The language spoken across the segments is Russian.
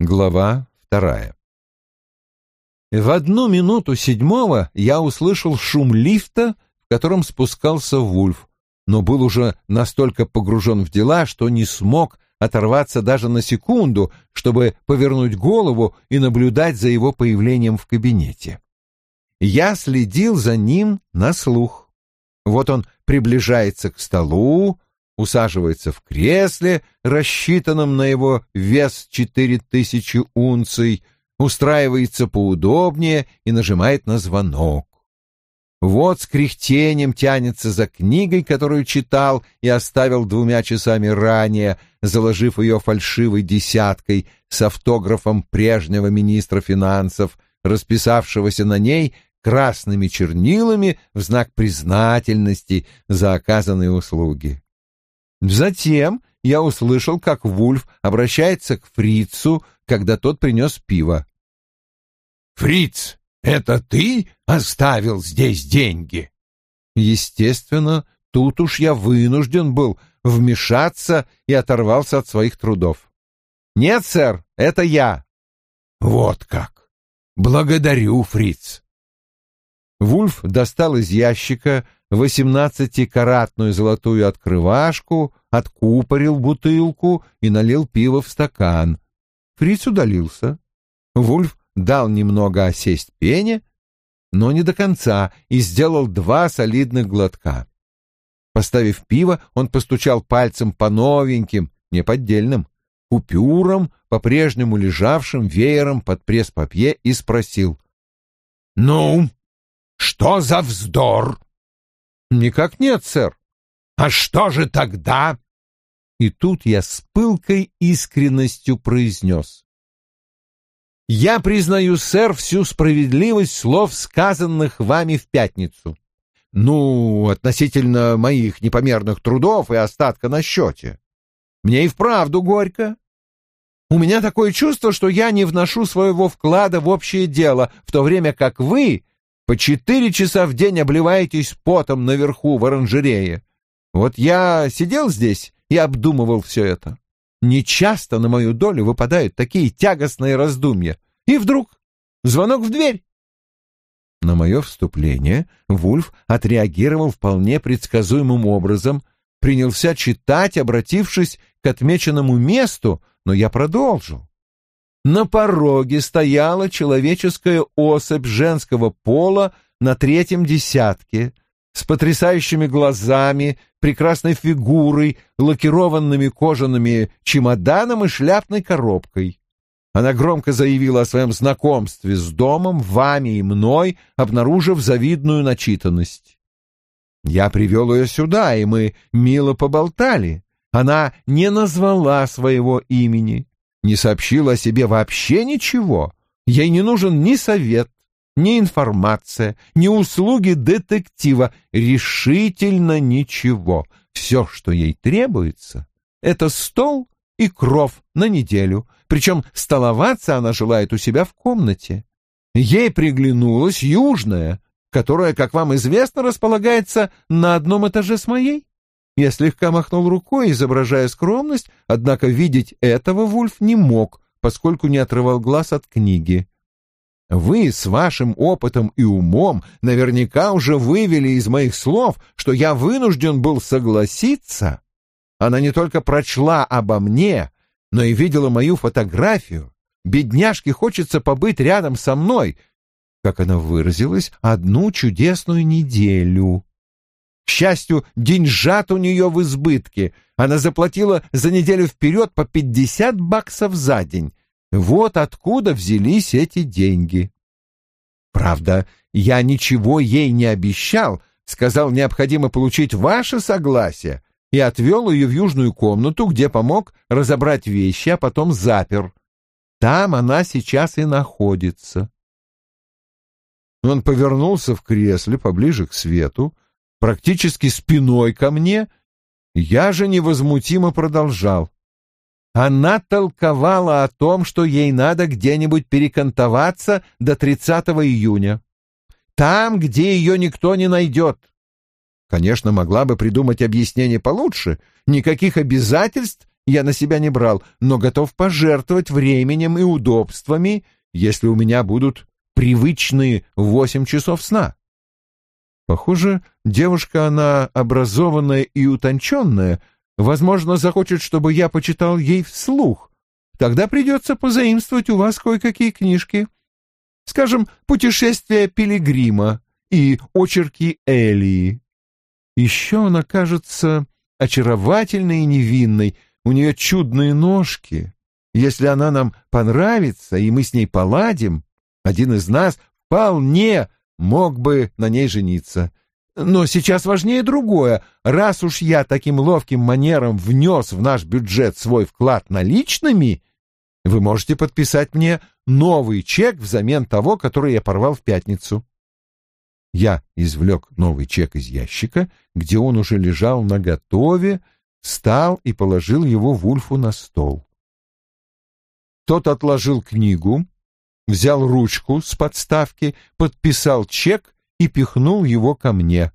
Глава вторая. В одну минуту седьмого я услышал шум лифта, в котором спускался Вульф, но был уже настолько погружен в дела, что не смог оторваться даже на секунду, чтобы повернуть голову и наблюдать за его появлением в кабинете. Я следил за ним на слух. Вот он приближается к столу, усаживается в кресле, рассчитанном на его вес 4000 унций, устраивается поудобнее и нажимает на звонок. Вот с кряхтением тянется за книгой, которую читал и оставил двумя часами ранее, заложив ее фальшивой десяткой с автографом прежнего министра финансов, расписавшегося на ней красными чернилами в знак признательности за оказанные услуги. Затем я услышал, как Вульф обращается к Фрицу, когда тот принес пиво. «Фриц, это ты оставил здесь деньги?» Естественно, тут уж я вынужден был вмешаться и оторвался от своих трудов. «Нет, сэр, это я». «Вот как! Благодарю, Фриц!» Вульф достал из ящика восемнадцатикаратную золотую открывашку, откупорил бутылку и налил пиво в стакан. Фриц удалился. Вульф дал немного осесть пене, но не до конца, и сделал два солидных глотка. Поставив пиво, он постучал пальцем по новеньким, неподдельным купюрам, по-прежнему лежавшим веером под пресс-папье, и спросил. «Ну, что за вздор?» «Никак нет, сэр». «А что же тогда?» И тут я с пылкой искренностью произнес. «Я признаю, сэр, всю справедливость слов, сказанных вами в пятницу. Ну, относительно моих непомерных трудов и остатка на счете. Мне и вправду горько. У меня такое чувство, что я не вношу своего вклада в общее дело, в то время как вы по четыре часа в день обливаетесь потом наверху в оранжерее. Вот я сидел здесь и обдумывал все это. Нечасто на мою долю выпадают такие тягостные раздумья. И вдруг звонок в дверь. На мое вступление Вульф отреагировал вполне предсказуемым образом, принялся читать, обратившись к отмеченному месту, но я продолжил. На пороге стояла человеческая особь женского пола на третьем десятке, с потрясающими глазами, прекрасной фигурой, лакированными кожаными чемоданом и шляпной коробкой. Она громко заявила о своем знакомстве с домом, вами и мной, обнаружив завидную начитанность. Я привел ее сюда, и мы мило поболтали. Она не назвала своего имени не сообщила о себе вообще ничего. Ей не нужен ни совет, ни информация, ни услуги детектива, решительно ничего. Все, что ей требуется, это стол и кров на неделю, причем столоваться она желает у себя в комнате. Ей приглянулась южная, которая, как вам известно, располагается на одном этаже с моей. Я слегка махнул рукой, изображая скромность, однако видеть этого Вульф не мог, поскольку не отрывал глаз от книги. Вы с вашим опытом и умом наверняка уже вывели из моих слов, что я вынужден был согласиться. Она не только прочла обо мне, но и видела мою фотографию. Бедняжке хочется побыть рядом со мной, как она выразилась, одну чудесную неделю счастью, деньжат у нее в избытке. Она заплатила за неделю вперед по 50 баксов за день. Вот откуда взялись эти деньги. Правда, я ничего ей не обещал, сказал, необходимо получить ваше согласие, и отвел ее в южную комнату, где помог разобрать вещи, а потом запер. Там она сейчас и находится. Он повернулся в кресле поближе к свету, практически спиной ко мне, я же невозмутимо продолжал. Она толковала о том, что ей надо где-нибудь перекантоваться до 30 июня. Там, где ее никто не найдет. Конечно, могла бы придумать объяснение получше. Никаких обязательств я на себя не брал, но готов пожертвовать временем и удобствами, если у меня будут привычные восемь часов сна. Похоже, девушка она образованная и утонченная, возможно, захочет, чтобы я почитал ей вслух. Тогда придется позаимствовать у вас кое-какие книжки. Скажем, «Путешествие Пилигрима» и «Очерки Элии». Еще она кажется очаровательной и невинной, у нее чудные ножки. Если она нам понравится, и мы с ней поладим, один из нас вполне мог бы на ней жениться. Но сейчас важнее другое. Раз уж я таким ловким манером внес в наш бюджет свой вклад наличными, вы можете подписать мне новый чек взамен того, который я порвал в пятницу. Я извлек новый чек из ящика, где он уже лежал наготове, встал и положил его Вульфу на стол. Тот отложил книгу, взял ручку с подставки, подписал чек и пихнул его ко мне.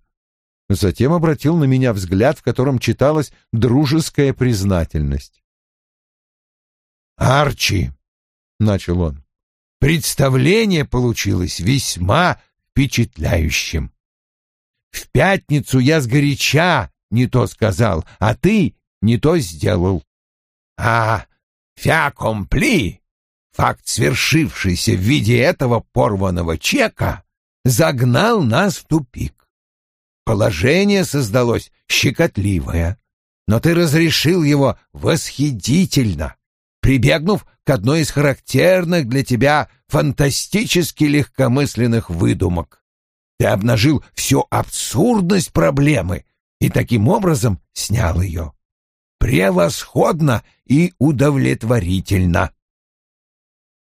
Затем обратил на меня взгляд, в котором читалась дружеская признательность. «Арчи», — начал он, — «представление получилось весьма впечатляющим. В пятницу я сгоряча не то сказал, а ты не то сделал. А фя компли Факт, свершившийся в виде этого порванного чека, загнал нас в тупик. Положение создалось щекотливое, но ты разрешил его восхитительно, прибегнув к одной из характерных для тебя фантастически легкомысленных выдумок. Ты обнажил всю абсурдность проблемы и таким образом снял ее. Превосходно и удовлетворительно.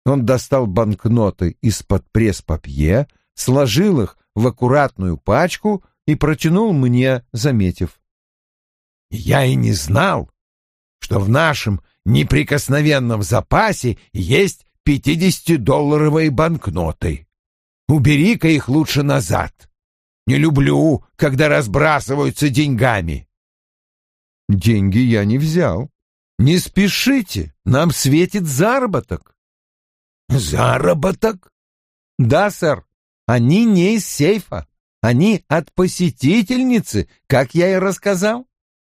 Он достал банкноты из-под пресс-папье, сложил их в аккуратную пачку и протянул мне, заметив. «Я и не знал, что в нашем неприкосновенном запасе есть пятидесятидолларовые банкноты. Убери-ка их лучше назад. Не люблю, когда разбрасываются деньгами». «Деньги я не взял. Не спешите, нам светит заработок». «Заработок?» «Да, сэр. Они не из сейфа. Они от посетительницы, как я и рассказал.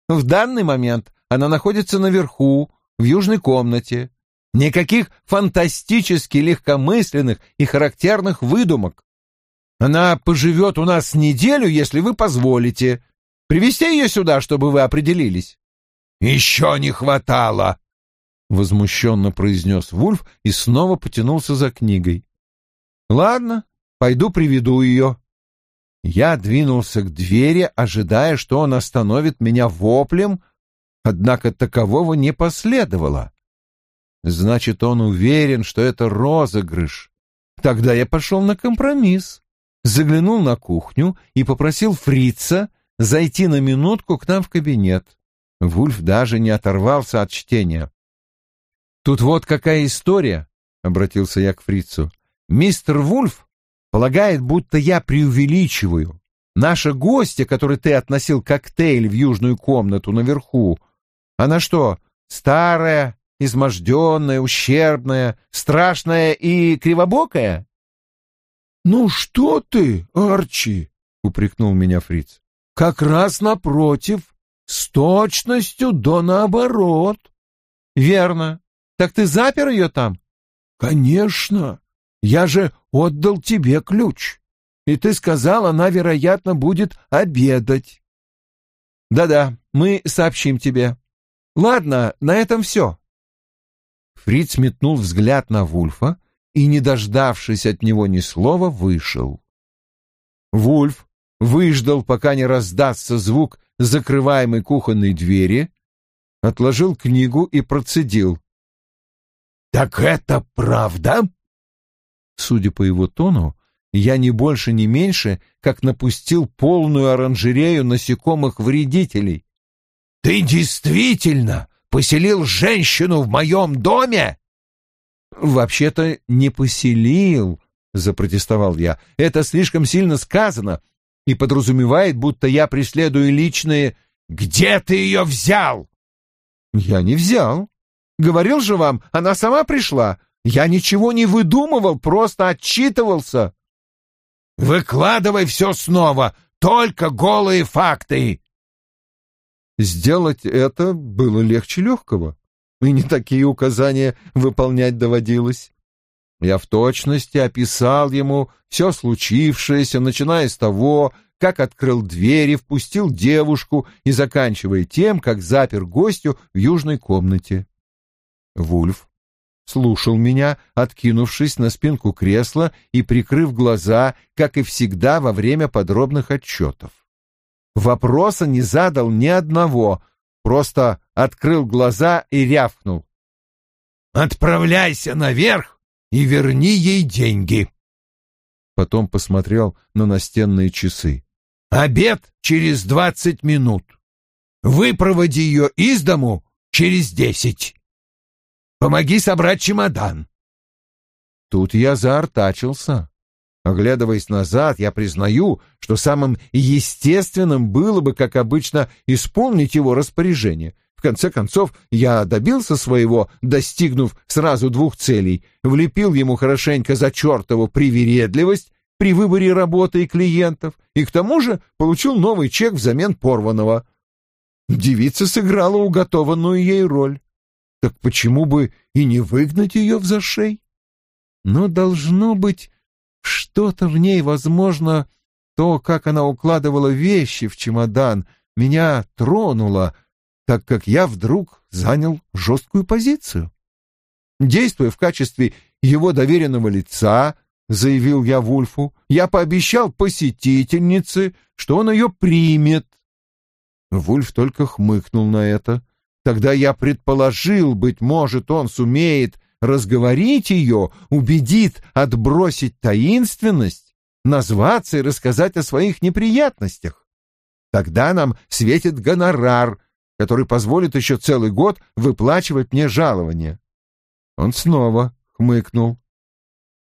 В данный момент она находится наверху, в южной комнате. Никаких фантастически легкомысленных и характерных выдумок. Она поживет у нас неделю, если вы позволите. Привести ее сюда, чтобы вы определились». «Еще не хватало!» — возмущенно произнес Вульф и снова потянулся за книгой. «Ладно, пойду приведу ее». Я двинулся к двери, ожидая, что он остановит меня воплем, однако такового не последовало. Значит, он уверен, что это розыгрыш. Тогда я пошел на компромисс, заглянул на кухню и попросил фрица зайти на минутку к нам в кабинет. Вульф даже не оторвался от чтения. «Тут вот какая история», — обратился я к фрицу. «Мистер Вульф полагает, будто я преувеличиваю. Наша гостья, которой ты относил коктейль в южную комнату наверху, она что, старая, изможденная, ущербная, страшная и кривобокая?» «Ну что ты, Арчи!» — упрекнул меня фриц. «Как раз напротив, с точностью до наоборот». «Верно. Так ты запер ее там? Конечно. Я же отдал тебе ключ. И ты сказал, она, вероятно, будет обедать. Да-да, мы сообщим тебе. Ладно, на этом все. Фриц метнул взгляд на Вульфа и, не дождавшись от него ни слова, вышел. Вульф выждал, пока не раздастся звук закрываемой кухонной двери, отложил книгу и процедил. «Так это правда?» Судя по его тону, я не больше, не меньше, как напустил полную оранжерею насекомых-вредителей. «Ты действительно поселил женщину в моем доме?» «Вообще-то не поселил», — запротестовал я. «Это слишком сильно сказано и подразумевает, будто я преследую личные...» «Где ты ее взял?» «Я не взял», Говорил же вам, она сама пришла. Я ничего не выдумывал, просто отчитывался. Выкладывай все снова, только голые факты. Сделать это было легче легкого, и не такие указания выполнять доводилось. Я в точности описал ему все случившееся, начиная с того, как открыл дверь и впустил девушку, и заканчивая тем, как запер гостю в южной комнате. Вульф слушал меня, откинувшись на спинку кресла и прикрыв глаза, как и всегда во время подробных отчетов. Вопроса не задал ни одного, просто открыл глаза и рявкнул. «Отправляйся наверх и верни ей деньги!» Потом посмотрел на настенные часы. «Обед через двадцать минут. Выпроводи ее из дому через десять!» Помоги собрать чемодан!» Тут я заортачился. Оглядываясь назад, я признаю, что самым естественным было бы, как обычно, исполнить его распоряжение. В конце концов, я добился своего, достигнув сразу двух целей. Влепил ему хорошенько за чертову привередливость при выборе работы и клиентов, и к тому же получил новый чек взамен порванного. Девица сыграла уготованную ей роль так почему бы и не выгнать ее в зашей? Но должно быть что-то в ней, возможно, то, как она укладывала вещи в чемодан, меня тронуло, так как я вдруг занял жесткую позицию. Действуя в качестве его доверенного лица, заявил я Вульфу, я пообещал посетительнице, что он ее примет. Вульф только хмыкнул на это. Тогда я предположил, быть может, он сумеет разговорить ее, убедит отбросить таинственность, назваться и рассказать о своих неприятностях. Тогда нам светит гонорар, который позволит еще целый год выплачивать мне жалование. Он снова хмыкнул.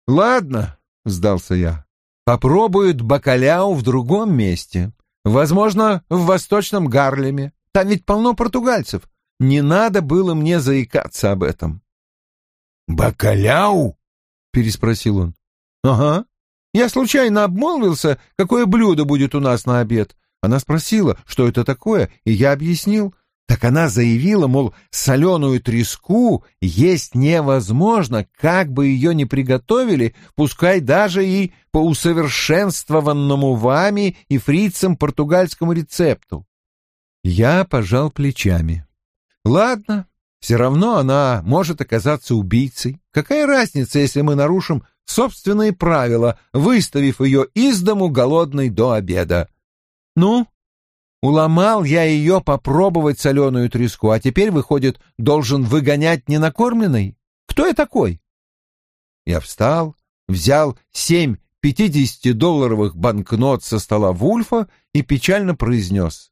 «Ладно», — сдался я, — «попробуют бакаляу в другом месте. Возможно, в Восточном Гарлеме. Там ведь полно португальцев. Не надо было мне заикаться об этом. «Бакаляу?» — переспросил он. «Ага. Я случайно обмолвился, какое блюдо будет у нас на обед. Она спросила, что это такое, и я объяснил. Так она заявила, мол, соленую треску есть невозможно, как бы ее ни приготовили, пускай даже и по усовершенствованному вами и фрицам португальскому рецепту. Я пожал плечами. Ладно, все равно она может оказаться убийцей. Какая разница, если мы нарушим собственные правила, выставив ее из дому голодной до обеда? Ну, уломал я ее попробовать соленую треску, а теперь, выходит, должен выгонять ненакормленной? Кто я такой? Я встал, взял семь пятидесятидолларовых банкнот со стола Вульфа и печально произнес.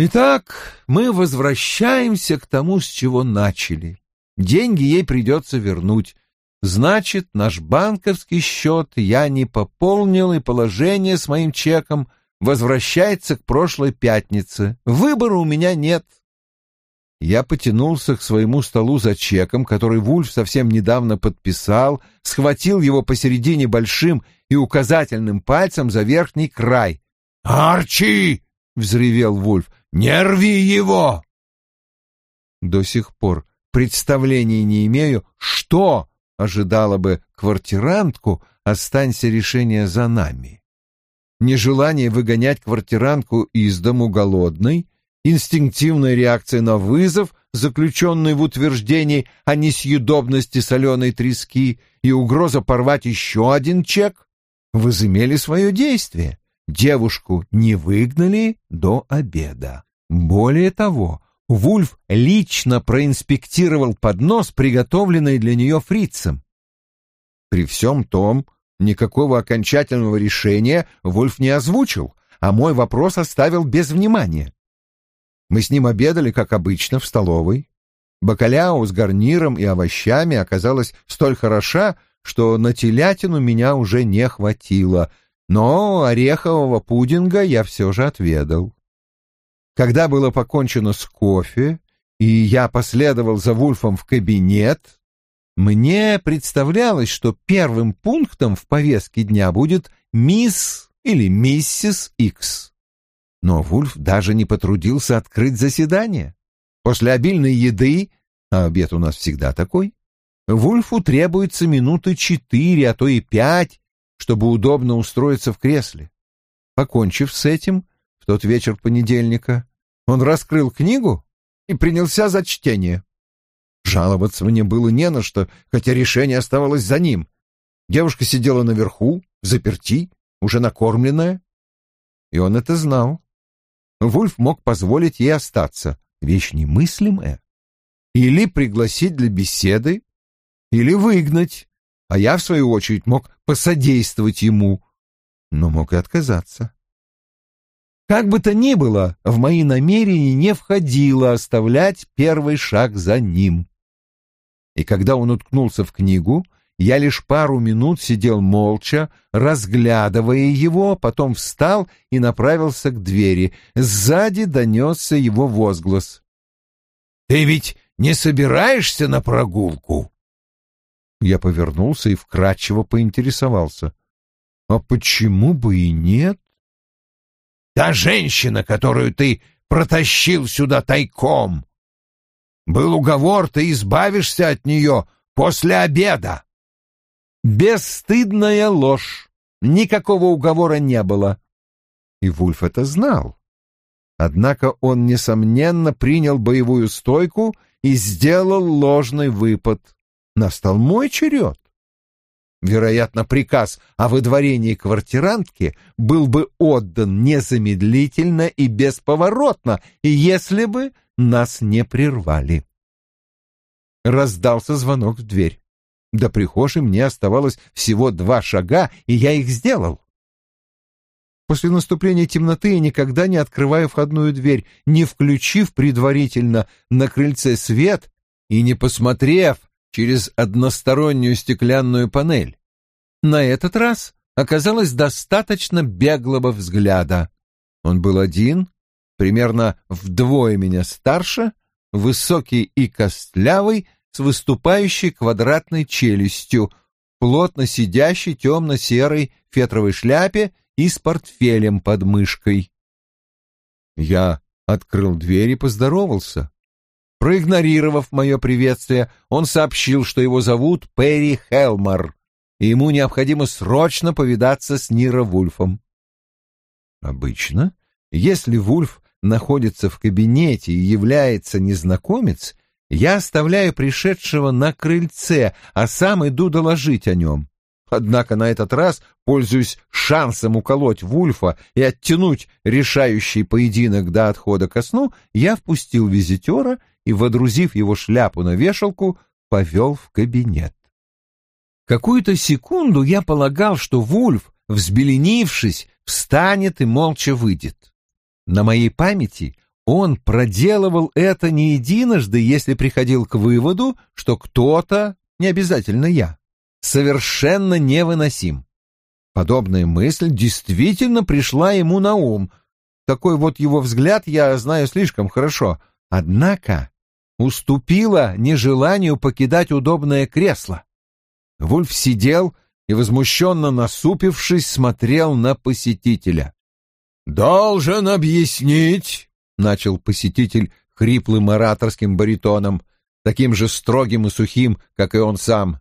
Итак, мы возвращаемся к тому, с чего начали. Деньги ей придется вернуть. Значит, наш банковский счет я не пополнил, и положение с моим чеком возвращается к прошлой пятнице. Выбора у меня нет. Я потянулся к своему столу за чеком, который Вульф совсем недавно подписал, схватил его посередине большим и указательным пальцем за верхний край. «Арчи!» — взревел Вульф. Не рви его!» До сих пор представления не имею, что ожидало бы квартирантку, останься решение за нами. Нежелание выгонять квартирантку из дому голодной, инстинктивная реакция на вызов, заключенный в утверждении о несъедобности соленой трески и угроза порвать еще один чек, возымели свое действие. Девушку не выгнали до обеда. Более того, Вульф лично проинспектировал поднос, приготовленный для нее фрицем. При всем том, никакого окончательного решения Вульф не озвучил, а мой вопрос оставил без внимания. Мы с ним обедали, как обычно, в столовой. Бакаляо с гарниром и овощами оказалась столь хороша, что на телятину меня уже не хватило — но орехового пудинга я все же отведал. Когда было покончено с кофе, и я последовал за Вульфом в кабинет, мне представлялось, что первым пунктом в повестке дня будет «Мисс» или «Миссис Икс». Но Вульф даже не потрудился открыть заседание. После обильной еды, а обед у нас всегда такой, Вульфу требуется минуты четыре, а то и пять, чтобы удобно устроиться в кресле. Покончив с этим, в тот вечер понедельника, он раскрыл книгу и принялся за чтение. Жаловаться мне было не на что, хотя решение оставалось за ним. Девушка сидела наверху, заперти, уже накормленная. И он это знал. Вульф мог позволить ей остаться, вещь немыслимая. Или пригласить для беседы, или выгнать а я, в свою очередь, мог посодействовать ему, но мог и отказаться. Как бы то ни было, в мои намерения не входило оставлять первый шаг за ним. И когда он уткнулся в книгу, я лишь пару минут сидел молча, разглядывая его, а потом встал и направился к двери. Сзади донесся его возглас. «Ты ведь не собираешься на прогулку?» Я повернулся и вкратчиво поинтересовался. «А почему бы и нет?» «Та женщина, которую ты протащил сюда тайком! Был уговор, ты избавишься от нее после обеда!» «Бесстыдная ложь! Никакого уговора не было!» И Вульф это знал. Однако он, несомненно, принял боевую стойку и сделал ложный выпад — настал мой черед. Вероятно, приказ о выдворении квартирантки был бы отдан незамедлительно и бесповоротно, если бы нас не прервали. Раздался звонок в дверь. До прихожей мне оставалось всего два шага, и я их сделал. После наступления темноты я никогда не открываю входную дверь, не включив предварительно на крыльце свет и не посмотрев, через одностороннюю стеклянную панель. На этот раз оказалось достаточно беглого взгляда. Он был один, примерно вдвое меня старше, высокий и костлявый, с выступающей квадратной челюстью, плотно сидящий темно-серой фетровой шляпе и с портфелем под мышкой. Я открыл дверь и поздоровался. Проигнорировав мое приветствие, он сообщил, что его зовут Перри Хелмор, и ему необходимо срочно повидаться с Ниро Вульфом. Обычно, если Вульф находится в кабинете и является незнакомец, я оставляю пришедшего на крыльце, а сам иду доложить о нем. Однако на этот раз, пользуясь шансом уколоть Вульфа и оттянуть решающий поединок до отхода ко сну, я впустил визитера и, водрузив его шляпу на вешалку, повел в кабинет. Какую-то секунду я полагал, что Вульф, взбеленившись, встанет и молча выйдет. На моей памяти он проделывал это не единожды, если приходил к выводу, что кто-то, не обязательно я, совершенно невыносим. Подобная мысль действительно пришла ему на ум. Такой вот его взгляд я знаю слишком хорошо. Однако уступила нежеланию покидать удобное кресло. Вульф сидел и, возмущенно насупившись, смотрел на посетителя. «Должен объяснить», — начал посетитель хриплым ораторским баритоном, таким же строгим и сухим, как и он сам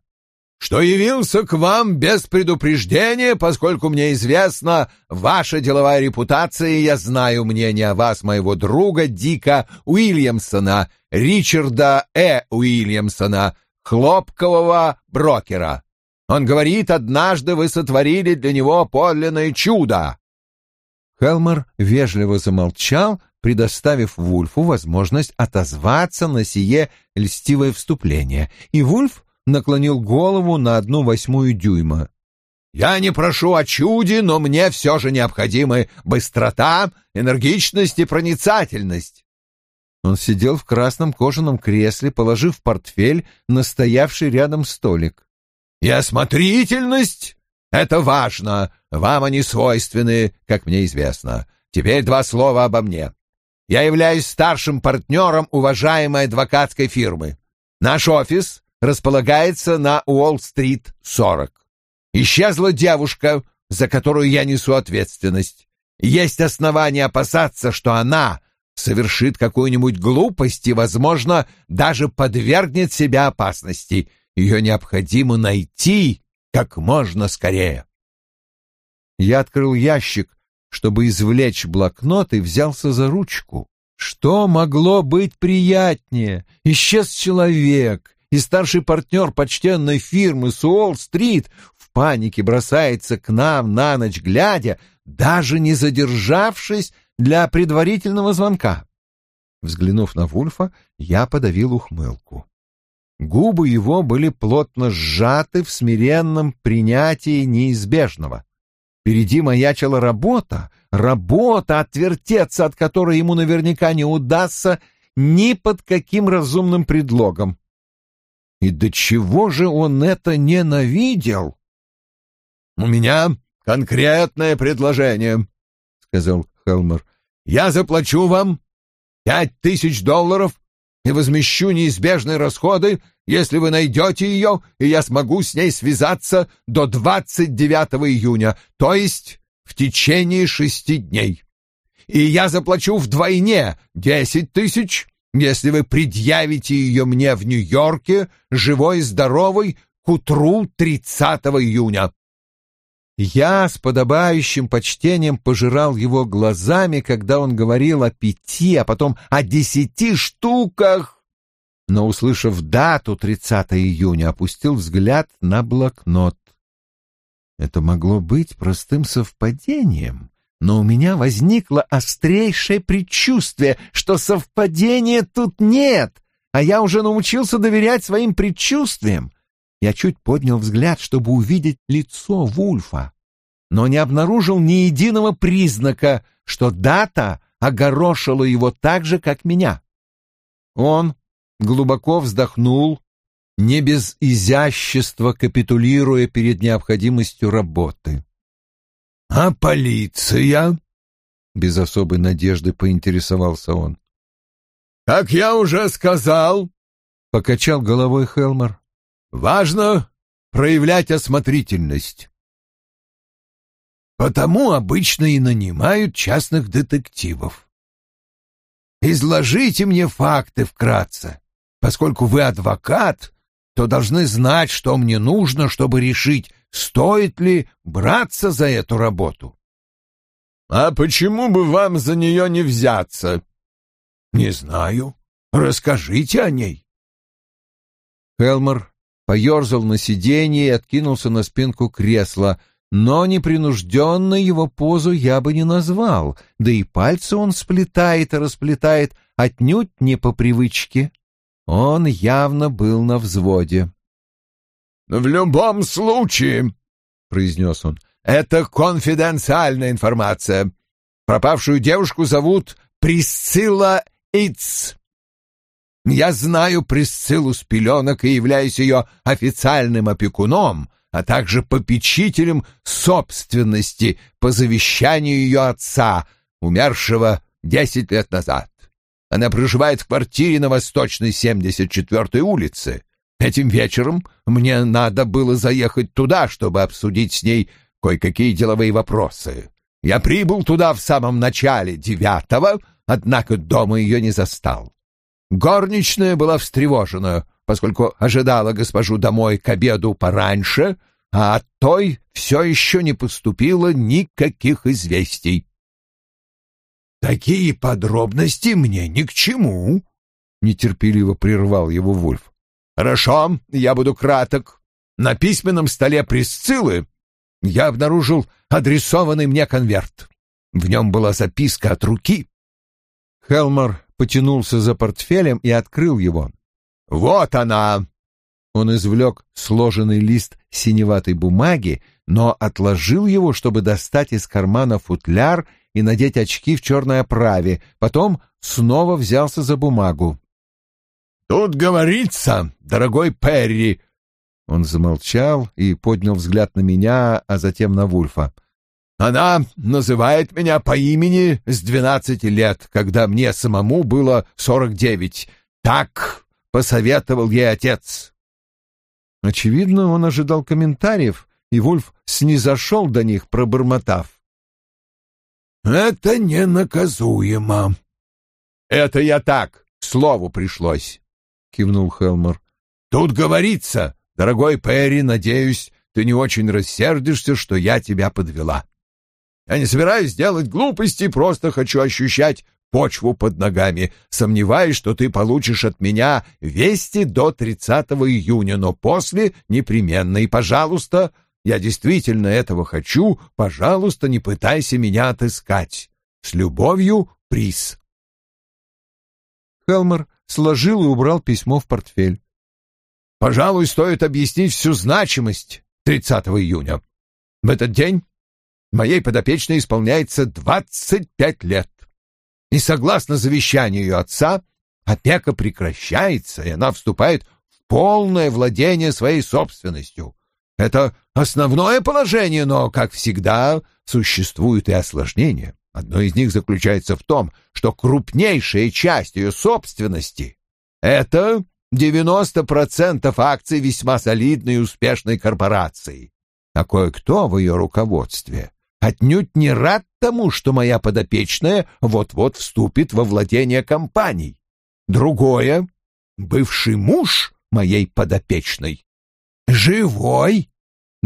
что явился к вам без предупреждения, поскольку мне известна ваша деловая репутация, и я знаю мнение о вас моего друга Дика Уильямсона, Ричарда Э. Уильямсона, хлопкового брокера. Он говорит, однажды вы сотворили для него подлинное чудо. Хелмер вежливо замолчал, предоставив Вульфу возможность отозваться на сие льстивое вступление, и Вульф наклонил голову на одну восьмую дюйма. «Я не прошу о чуде, но мне все же необходимы быстрота, энергичность и проницательность». Он сидел в красном кожаном кресле, положив портфель на стоявший рядом столик. «И осмотрительность — это важно. Вам они свойственны, как мне известно. Теперь два слова обо мне. Я являюсь старшим партнером уважаемой адвокатской фирмы. Наш офис располагается на Уолл-стрит 40. Исчезла девушка, за которую я несу ответственность. Есть основания опасаться, что она совершит какую-нибудь глупость и, возможно, даже подвергнет себя опасности. Ее необходимо найти как можно скорее. Я открыл ящик, чтобы извлечь блокнот и взялся за ручку. Что могло быть приятнее? Исчез человек, и старший партнер почтенной фирмы Суолл-стрит в панике бросается к нам на ночь глядя, даже не задержавшись для предварительного звонка. Взглянув на Вульфа, я подавил ухмылку. Губы его были плотно сжаты в смиренном принятии неизбежного. Впереди маячила работа, работа, отвертеться от которой ему наверняка не удастся ни под каким разумным предлогом. И до чего же он это ненавидел? — У меня конкретное предложение, — сказал Хелмер. — Я заплачу вам пять тысяч долларов и возмещу неизбежные расходы, если вы найдете ее, и я смогу с ней связаться до 29 июня, то есть в течение шести дней. И я заплачу вдвойне десять тысяч если вы предъявите ее мне в Нью-Йорке, живой и здоровой, к утру 30 июня. Я с подобающим почтением пожирал его глазами, когда он говорил о пяти, а потом о десяти штуках. Но, услышав дату 30 июня, опустил взгляд на блокнот. Это могло быть простым совпадением, но у меня возникло острейшее предчувствие, что совпадения тут нет, а я уже научился доверять своим предчувствиям. Я чуть поднял взгляд, чтобы увидеть лицо Вульфа, но не обнаружил ни единого признака, что дата огорошила его так же, как меня. Он глубоко вздохнул, не без изящества капитулируя перед необходимостью работы. «А полиция?» — без особой надежды поинтересовался он. «Как я уже сказал», — покачал головой Хелмер, — «важно проявлять осмотрительность. Потому обычно и нанимают частных детективов. Изложите мне факты вкратце. Поскольку вы адвокат, то должны знать, что мне нужно, чтобы решить, стоит ли браться за эту работу. «А почему бы вам за нее не взяться?» «Не знаю. Расскажите о ней». Хелмор поерзал на сиденье и откинулся на спинку кресла, но непринужденно его позу я бы не назвал, да и пальцы он сплетает и расплетает отнюдь не по привычке. Он явно был на взводе. «В любом случае», — произнес он, — «это конфиденциальная информация. Пропавшую девушку зовут Присцилла Иц. Я знаю Присциллу с пеленок и являюсь ее официальным опекуном, а также попечителем собственности по завещанию ее отца, умершего десять лет назад. Она проживает в квартире на Восточной 74-й улице. Этим вечером мне надо было заехать туда, чтобы обсудить с ней кое-какие деловые вопросы. Я прибыл туда в самом начале девятого, однако дома ее не застал. Горничная была встревожена, поскольку ожидала госпожу домой к обеду пораньше, а от той все еще не поступило никаких известий. «Такие подробности мне ни к чему», — нетерпеливо прервал его Вульф. Хорошо, я буду краток. На письменном столе Присциллы я обнаружил адресованный мне конверт. В нем была записка от руки. Хелмар потянулся за портфелем и открыл его. «Вот она!» Он извлек сложенный лист синеватой бумаги, но отложил его, чтобы достать из кармана футляр и надеть очки в черной оправе, потом снова взялся за бумагу. «Тут говорится, дорогой Перри!» Он замолчал и поднял взгляд на меня, а затем на Вульфа. «Она называет меня по имени с двенадцати лет, когда мне самому было сорок девять. Так посоветовал ей отец». Очевидно, он ожидал комментариев, и Вульф снизошел до них, пробормотав. «Это ненаказуемо». «Это я так, к слову пришлось». — кивнул Хелмер. «Тут говорится, дорогой Перри, надеюсь, ты не очень рассердишься, что я тебя подвела. Я не собираюсь делать глупости, просто хочу ощущать почву под ногами. Сомневаюсь, что ты получишь от меня вести до 30 июня, но после непременно. И, пожалуйста, я действительно этого хочу, пожалуйста, не пытайся меня отыскать. С любовью, приз. Хелмер сложил и убрал письмо в портфель. «Пожалуй, стоит объяснить всю значимость 30 июня. В этот день моей подопечной исполняется 25 лет. И согласно завещанию ее отца, опека прекращается, и она вступает в полное владение своей собственностью. Это основное положение, но, как всегда, существуют и осложнения. Одно из них заключается в том, что крупнейшая часть ее собственности — это 90% акций весьма солидной и успешной корпорации. А кое-кто в ее руководстве отнюдь не рад тому, что моя подопечная вот-вот вступит во владение компанией. Другое — бывший муж моей подопечной. Живой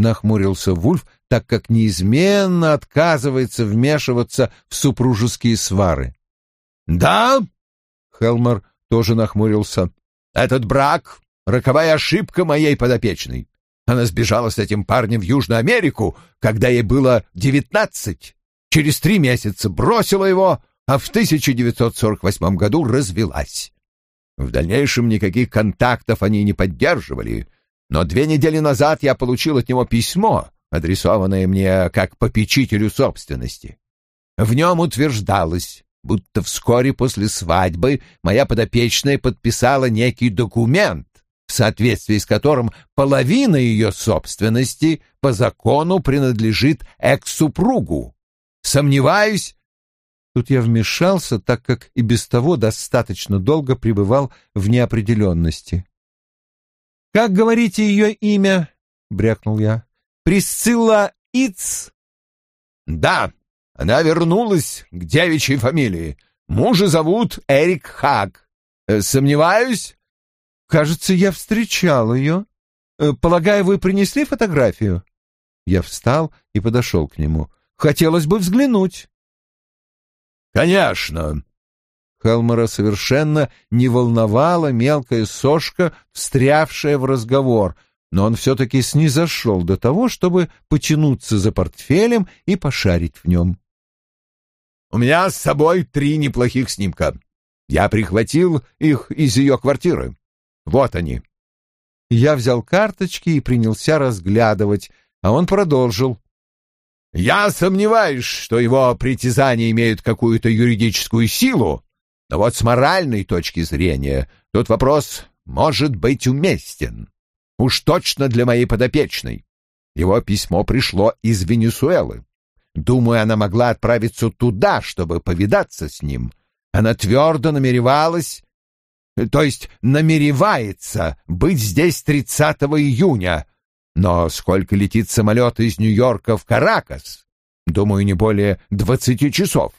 нахмурился Вульф, так как неизменно отказывается вмешиваться в супружеские свары. «Да?» — Хелмер тоже нахмурился. «Этот брак — роковая ошибка моей подопечной. Она сбежала с этим парнем в Южную Америку, когда ей было девятнадцать. Через три месяца бросила его, а в 1948 году развелась. В дальнейшем никаких контактов они не поддерживали» но две недели назад я получил от него письмо, адресованное мне как попечителю собственности. В нем утверждалось, будто вскоре после свадьбы моя подопечная подписала некий документ, в соответствии с которым половина ее собственности по закону принадлежит экс-супругу. Сомневаюсь, Тут я вмешался, так как и без того достаточно долго пребывал в неопределенности. «Как говорите ее имя?» — брякнул я. «Присцилла Иц?» «Да, она вернулась к девичьей фамилии. Мужа зовут Эрик Хак. Э, сомневаюсь?» «Кажется, я встречал ее. Э, полагаю, вы принесли фотографию?» Я встал и подошел к нему. «Хотелось бы взглянуть». «Конечно», Хелмера совершенно не волновала мелкая сошка, встрявшая в разговор, но он все-таки снизошел до того, чтобы потянуться за портфелем и пошарить в нем. «У меня с собой три неплохих снимка. Я прихватил их из ее квартиры. Вот они». Я взял карточки и принялся разглядывать, а он продолжил. «Я сомневаюсь, что его притязания имеют какую-то юридическую силу, но вот с моральной точки зрения тут вопрос может быть уместен. Уж точно для моей подопечной. Его письмо пришло из Венесуэлы. Думаю, она могла отправиться туда, чтобы повидаться с ним. Она твердо намеревалась, то есть намеревается быть здесь 30 июня. Но сколько летит самолет из Нью-Йорка в Каракас? Думаю, не более 20 часов.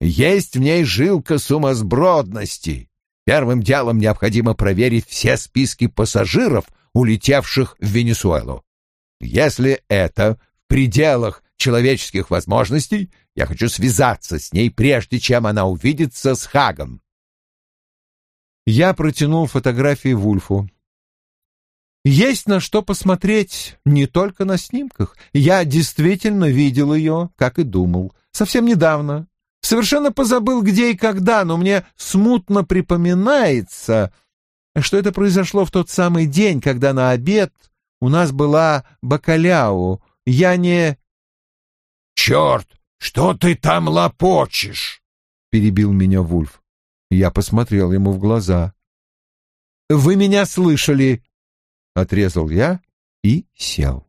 Есть в ней жилка сумасбродности. Первым делом необходимо проверить все списки пассажиров, улетевших в Венесуэлу. Если это в пределах человеческих возможностей, я хочу связаться с ней, прежде чем она увидится с Хагом. Я протянул фотографии Вульфу. Есть на что посмотреть не только на снимках. Я действительно видел ее, как и думал, совсем недавно, Совершенно позабыл, где и когда, но мне смутно припоминается, что это произошло в тот самый день, когда на обед у нас была бакаляу. Я не... — Черт, что ты там лопочешь? — перебил меня Вульф. Я посмотрел ему в глаза. — Вы меня слышали? — отрезал я и сел.